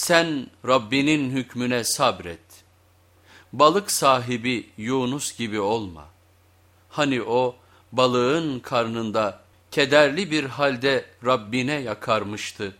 Sen Rabbinin hükmüne sabret. Balık sahibi Yunus gibi olma. Hani o balığın karnında kederli bir halde Rabbine yakarmıştı.